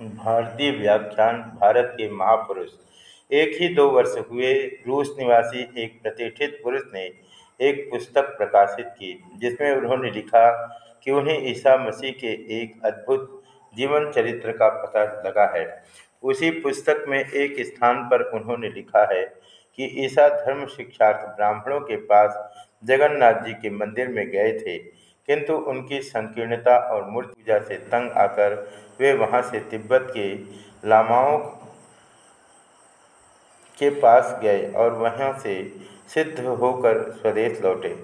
भारतीय व्याख्यान भारत के महापुरुष। एक ही दो वर्ष हुए, रूस निवासी एक प्रतिष्ठित पुरुष ने एक पुस्तक प्रकाशित की, जिसमें उन्होंने लिखा कि उन्हें ईसा मसीह के एक अद्भुत जीवन चरित्र का पता लगा है। उसी पुस्तक में एक स्थान पर उन्होंने लिखा है कि ईसा धर्म शिक्षार्थ ब्राह्मणों के पास जगन्नाथ जी के मंदिर में गए थे। किंतु उनकी संकीर्णता और मूर्ति पूजा से तंग आकर वे वहाँ से तिब्बत के लामाओं के पास गए और वहाँ से सिद्ध होकर स्वदेश लौटे।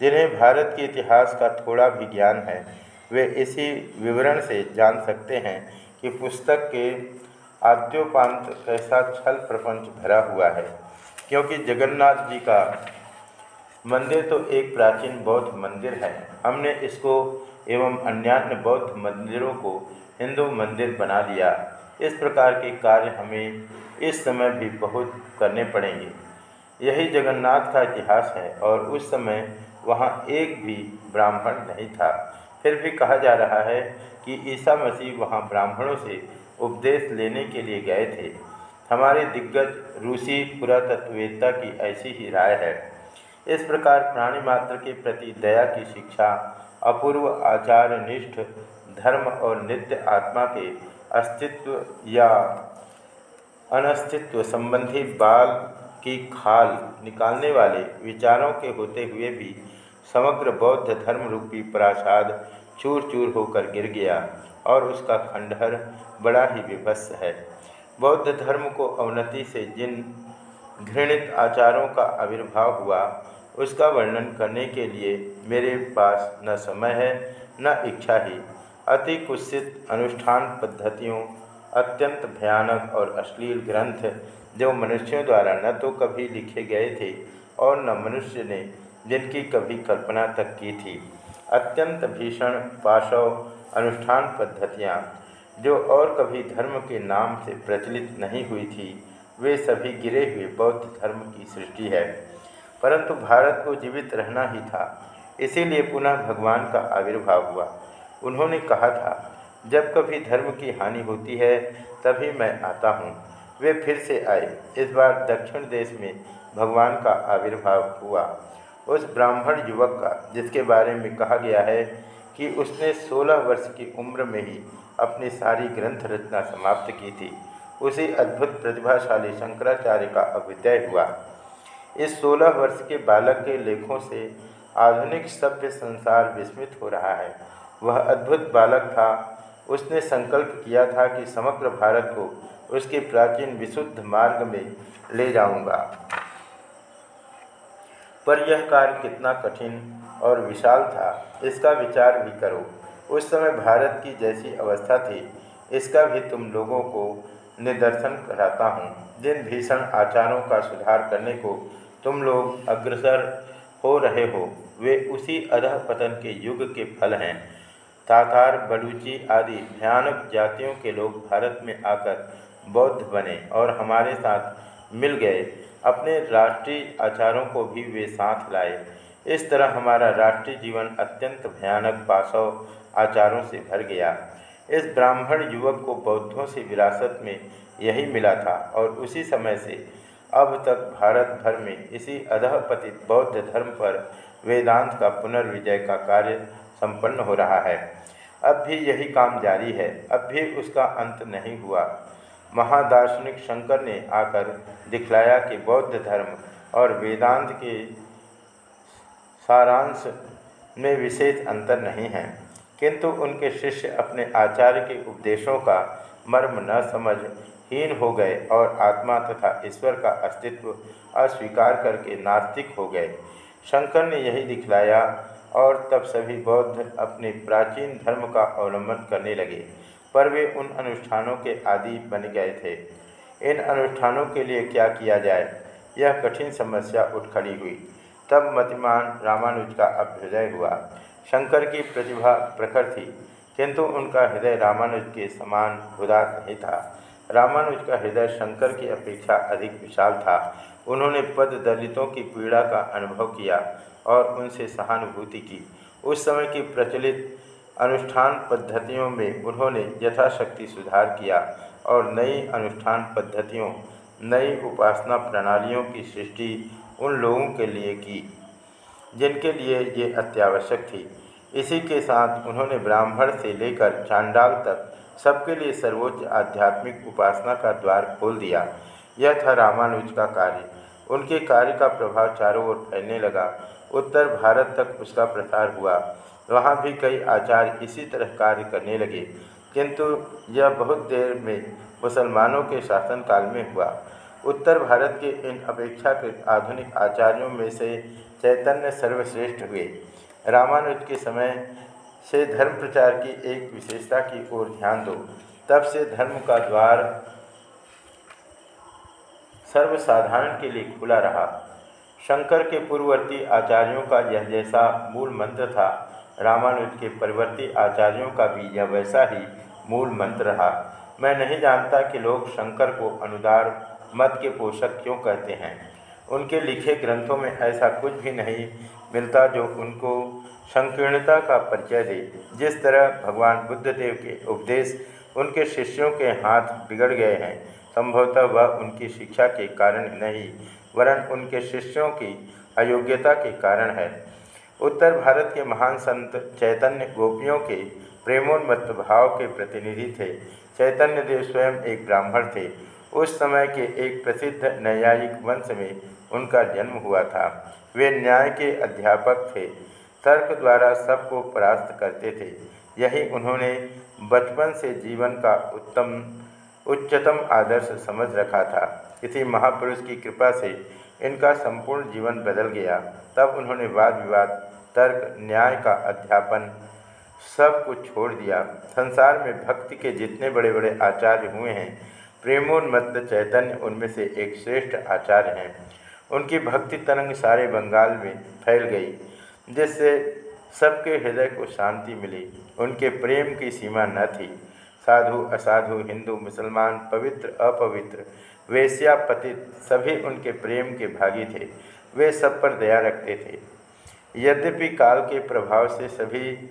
जिन्हें भारत के इतिहास का थोड़ा भी ज्ञान है, वे इसी विवरण से जान सकते हैं कि पुस्तक के आद्योपांत कैसा छल प्रपंच भरा हुआ है, क्योंकि जगन्नाथ जी का मंदिर तो एक प्राचीन बौद्ध मंदिर है। हमने इसको एवं अन्यान्य बौद्ध मंदिरों को हिंदू मंदिर बना दिया। इस प्रकार के कार्य हमें इस समय भी बहुत करने पड़ेंगे। यही जगन्नाथ का इतिहास है और उस समय वहाँ एक भी ब्राह्मण नहीं था। फिर भी कहा जा रहा है कि ईसा मसीह वहाँ ब्राह्मणों से उपदेश लेने के लिए गए थे। हमारे दिग्गज रूसी पुरातत्ववेत्ता की ऐसी ही राय है। इस प्रकार प्राणी मात्र के प्रति दया की शिक्षा, अपूर्व आचार निष्ठ धर्म और नित्य आत्मा के अस्तित्व या अनस्तित्व संबंधी बाल की खाल निकालने वाले विचारों के होते हुए भी समग्र बौद्ध धर्म रूपी प्रासाद चूर चूर होकर गिर गया और उसका खंडहर बड़ा ही विभत्स है। बौद्ध धर्म को अवनति से जिन घृणित आचारों का आविर्भाव हुआ उसका वर्णन करने के लिए मेरे पास न समय है, न इच्छा ही। अति कुत्सित अनुष्ठान पद्धतियों, अत्यंत भयानक और अश्लील ग्रंथ, जो मनुष्यों द्वारा न तो कभी लिखे गए थे और न मनुष्य ने जिनकी कभी कल्पना तक की थी। अत्यंत भीषण पाशव अनुष्ठान पद्धतियाँ, जो और कभी धर्म के नाम से प्रचलित नहीं हुई थी, वे सभी गिरे हुए बौद्ध धर्म की सृष्टि है। परंतु भारत को जीवित रहना ही था। इसीलिए पुनः भगवान का आविर्भाव हुआ। उन्होंने कहा था, जब कभी धर्म की हानि होती है, तभी मैं आता हूँ। वे फिर से आए। इस बार दक्षिण देश में भगवान का आविर्भाव हुआ। उस ब्राह्मण युवक का, जिसके बारे में कहा गया है कि उसने 16 वर्ष की उम्र में ही अपनी सारी ग्रंथ रचना समाप्त की थी। उसी अद्भुत, प्रतिभाशाली शंकराचार्य का अभ्युदय हुआ। इस सोलह वर्ष के बालक के लेखों से आधुनिक सभ्य संसार विस्मित हो रहा है। वह अद्भुत बालक था। उसने संकल्प किया था कि समग्र भारत को उसके प्राचीन विशुद्ध मार्ग में ले जाऊँगा। पर यह कार्य कितना कठिन और विशाल था, इसका विचार भी करो। उस समय भारत की जैसी अवस्था थी, इसका भी तुम लोगों को निदर्शन कराता हूँ। जिन भीषण आचारों का सुधार करने को तुम लोग अग्रसर हो रहे हो, वे उसी अधः पतन के युग के फल हैं। तातार, बलूची आदि भयानक जातियों के लोग भारत में आकर बौद्ध बने और हमारे साथ मिल गए। अपने राष्ट्रीय आचारों को भी वे साथ लाए। इस तरह हमारा राष्ट्रीय जीवन अत्यंत भयानक पाशव आचारों से भर गया। इस ब्राह्मण युवक को बौद्धों से विरासत में यही मिला था और उसी समय से अब तक भारत भर में इसी अधपतित बौद्ध धर्म पर वेदांत का पुनर्विजय का कार्य संपन्न हो रहा है। अब भी यही काम जारी है। अब भी उसका अंत नहीं हुआ। महादार्शनिक शंकर ने आकर दिखलाया कि बौद्ध धर्म और वेदांत के सारांश में विशेष अंतर नहीं है। किंतु उनके शिष्य अपने आचार्य के उपदेशों का मर्म न समझ हीन हो गए और आत्मा तथा ईश्वर का अस्तित्व अस्वीकार करके नास्तिक हो गए। शंकर ने यही दिखलाया और तब सभी बौद्ध अपने प्राचीन धर्म का अवलंबन करने लगे, पर वे उन अनुष्ठानों के आदि बन गए थे। इन अनुष्ठानों के लिए क्या किया जाए? यह कठिन समस्या उठ खड़ी हुई। तब मतिमान रामानुज का अभ्युदय हुआ। शंकर की प्रतिभा प्रखर थी, किंतु उनका हृदय रामानुज के समान उदास नहीं था। रामानुज का हृदय शंकर की अपेक्षा अधिक विशाल था। उन्होंने पद दलितों की पीड़ा का अनुभव किया और उनसे सहानुभूति की। उस समय की प्रचलित अनुष्ठान पद्धतियों में उन्होंने यथाशक्ति सुधार किया और नई अनुष्ठान पद्धतियों, नई उपासना प्रणालियों की सृष्टि उन लोगों के लिए की। जिनके लिए ये अत्यावश्यक थी। इसी के साथ उन्होंने ब्राह्मण से लेकर चांडाल तक सबके लिए सर्वोच्च आध्यात्मिक उपासना का द्वार खोल दिया। यह था रामानुज का कार्य। उनके कार्य का प्रभाव चारों ओर फैलने लगा। उत्तर भारत तक उसका प्रसार हुआ। वहाँ भी कई आचार्य इसी तरह कार्य करने लगे। किंतु यह बहुत देर में मुसलमानों के शासनकाल में हुआ। उत्तर भारत के इन अपेक्षाकृत आधुनिक आचार्यों में से चैतन्य सर्वश्रेष्ठ हुए। रामानुज के समय से धर्म प्रचार की एक विशेषता की ओर ध्यान दो। तब से धर्म का द्वार सर्वसाधारण के लिए खुला रहा। शंकर के पूर्ववर्ती आचार्यों का यह जैसा मूल मंत्र था, रामानुज के परिवर्ती आचार्यों का भी यह वैसा ही मूल मंत्र रहा। मैं नहीं जानता कि लोग शंकर को अनुदार मत के पोषक क्यों कहते हैं? उनके लिखे ग्रंथों में ऐसा कुछ भी नहीं मिलता जो उनको संकीर्णता का परिचय दे। जिस तरह भगवान बुद्धदेव के उपदेश उनके शिष्यों के हाथ बिगड़ गए हैं, संभवतः वह उनकी शिक्षा के कारण नहीं, वरन उनके शिष्यों की अयोग्यता के कारण है। उत्तर भारत के महान संत चैतन्य गोपियों के प्रेमोन्मत्त भाव के प्रतिनिधि थे। चैतन्य देव स्वयं एक ब्राह्मण थे। उस समय के एक प्रसिद्ध न्यायिक वंश में उनका जन्म हुआ था। वे न्याय के अध्यापक थे, तर्क द्वारा सबको परास्त करते थे। यही उन्होंने बचपन से जीवन का उत्तम, उच्चतम आदर्श समझ रखा था। इसी महापुरुष की कृपा से इनका संपूर्ण जीवन बदल गया। तब उन्होंने वाद विवाद तर्क, न्याय का अध्यापन सब कुछ छोड़ दिया। संसार में भक्ति के जितने बड़े बड़े आचार्य हुए हैं प्रेमोन्मत्त चैतन्य उनमें से एक श्रेष्ठ आचार्य हैं। उनकी भक्ति तरंग सारे बंगाल में फैल गई, जिससे सबके हृदय को शांति मिली। उनके प्रेम की सीमा न थी। साधु, असाधु, हिंदू, मुसलमान, पवित्र, अपवित्र वेश्या पतित सभी उनके प्रेम के भागी थे। वे सब पर दया रखते थे। यद्यपि काल के प्रभाव से सभी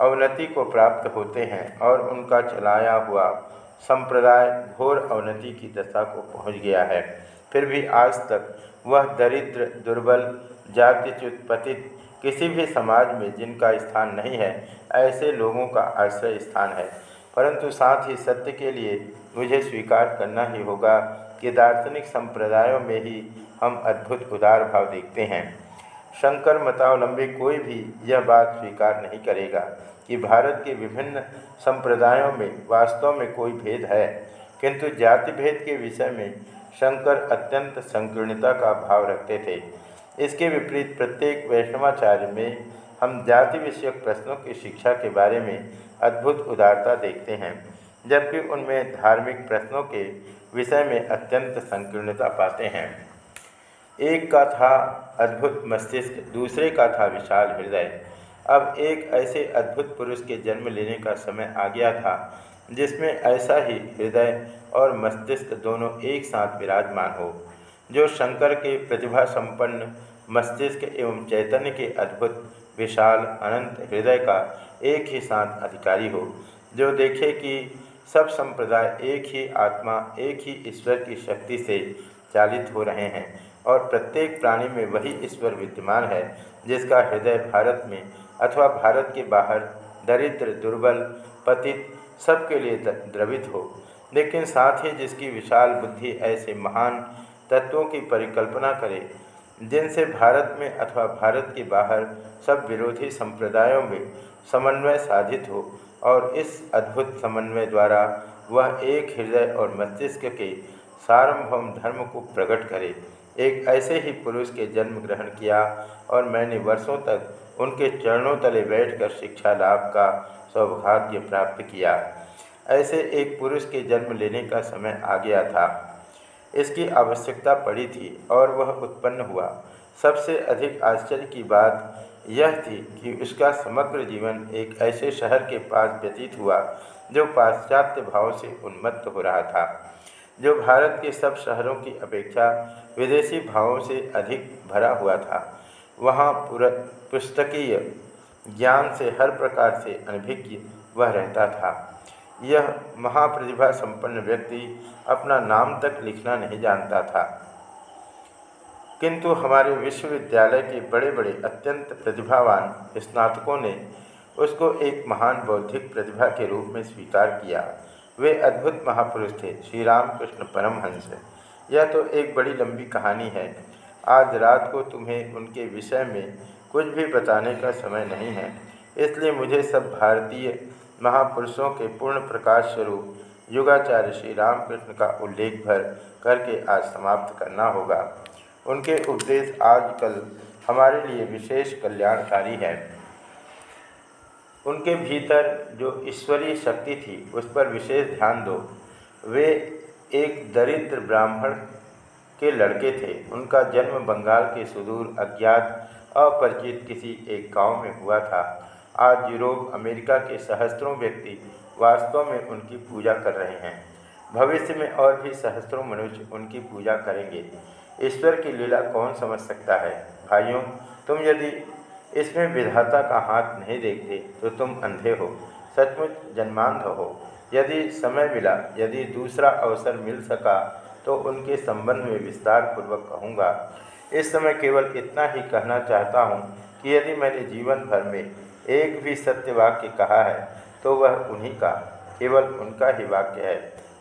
अवनति को प्राप्त होते हैं और उनका चलाया हुआ संप्रदाय घोर अवनति की दशा को पहुँच गया है। फिर भी आज तक वह दरिद्र, दुर्बल, जातिच्युत, पतित किसी भी समाज में जिनका स्थान नहीं है, ऐसे लोगों का आश्रय स्थान है। परंतु साथ ही सत्य के लिए मुझे स्वीकार करना ही होगा कि दार्शनिक संप्रदायों में ही हम अद्भुत उदार भाव देखते हैं। शंकर मतावलंबी कोई भी यह बात स्वीकार नहीं करेगा कि भारत के विभिन्न संप्रदायों में वास्तव में कोई भेद है। किंतु जाति भेद के विषय में शंकर अत्यंत संकीर्णता का भाव रखते थे। इसके विपरीत प्रत्येक वैष्णवाचार्य में हम जाति विषयक प्रश्नों की शिक्षा के बारे में अद्भुत उदारता देखते हैं, जबकि उनमें धार्मिक प्रश्नों के विषय में अत्यंत संकीर्णता पाते हैं। एक का था अद्भुत मस्तिष्क, दूसरे का था विशाल हृदय। अब एक ऐसे अद्भुत पुरुष के जन्म लेने का समय आ गया था, जिसमें ऐसा ही हृदय और मस्तिष्क दोनों एक साथ विराजमान हो। जो शंकर के प्रतिभा संपन्न, मस्तिष्क एवं चैतन्य के अद्भुत, विशाल, अनंत हृदय का एक ही साथ अधिकारी हो, जो देखे कि सब संप्रदाय एक ही आत्मा, एक ही ईश्वर की शक्ति से चालित हो रहे हैं। और प्रत्येक प्राणी में वही ईश्वर विद्यमान है, जिसका हृदय भारत में अथवा भारत के बाहर दरिद्र, दुर्बल, पतित सबके लिए द्रवित हो। लेकिन साथ ही जिसकी विशाल बुद्धि ऐसे महान तत्वों की परिकल्पना करे, जिनसे भारत में अथवा भारत के बाहर सब विरोधी संप्रदायों में समन्वय साधित हो और इस अद्भुत समन्वय द्वारा वह एक हृदय और मस्तिष्क के सार्वभौम धर्म को प्रकट करे। एक ऐसे ही पुरुष के जन्म ग्रहण किया और मैंने वर्षों तक उनके चरणों तले बैठकर शिक्षा लाभ का सौभाग्य प्राप्त किया। ऐसे एक पुरुष के जन्म लेने का समय आ गया था। इसकी आवश्यकता पड़ी थी और वह उत्पन्न हुआ। सबसे अधिक आश्चर्य की बात यह थी कि उसका समग्र जीवन एक ऐसे शहर के पास व्यतीत हुआ, जो पाश्चात्य भाव से उन्मत्त हो रहा था। जो भारत के सब शहरों की अपेक्षा विदेशी भावों से अधिक भरा हुआ था। वहाँ पुस्तकीय ज्ञान से हर प्रकार से अनभिज्ञ वह रहता था। यह महाप्रतिभा संपन्न व्यक्ति अपना नाम तक लिखना नहीं जानता था। किंतु हमारे विश्वविद्यालय के बड़े बड़े अत्यंत प्रतिभावान स्नातकों ने उसको एक महान बौद्धिक प्रतिभा के रूप में स्वीकार किया। वे अद्भुत महापुरुष थे श्री रामकृष्ण परमहंस। यह तो एक बड़ी लंबी कहानी है। आज रात को तुम्हें उनके विषय में कुछ भी बताने का समय नहीं है। इसलिए मुझे सब भारतीय महापुरुषों के पूर्ण प्रकाश स्वरूप युगाचार्य श्री रामकृष्ण का उल्लेख भर करके आज समाप्त करना होगा। उनके उपदेश आजकल हमारे लिए विशेष कल्याणकारी है। उनके भीतर जो ईश्वरीय शक्ति थी, उस पर विशेष ध्यान दो। वे एक दरिद्र ब्राह्मण के लड़के थे। उनका जन्म बंगाल के सुदूर अज्ञात, अपरिचित किसी एक गाँव में हुआ था। आज यूरोप, अमेरिका के सहस्त्रों व्यक्ति वास्तव में उनकी पूजा कर रहे हैं। भविष्य में और भी सहस्त्रों मनुष्य उनकी पूजा करेंगे। ईश्वर की लीला कौन समझ सकता है? भाइयों, तुम यदि इसमें विधाता का हाथ नहीं देखते तो तुम अंधे हो, सचमुच जन्मांध हो। यदि समय मिला, यदि दूसरा अवसर मिल सका तो उनके संबंध में विस्तार पूर्वक कहूँगा। इस समय केवल इतना ही कहना चाहता हूँ कि यदि मैंने जीवन भर में एक भी सत्य वाक्य कहा है तो वह उन्हीं का, केवल उनका ही वाक्य है।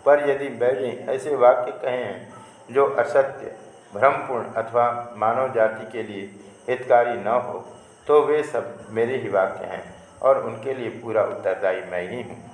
पर यदि मैंने ऐसे वाक्य कहे हैं, जो असत्य, भ्रमपूर्ण अथवा मानव जाति के लिए हितकारी न हो तो वे सब मेरे ही वाक्य हैं और उनके लिए पूरा उत्तरदायी मैं ही हूँ।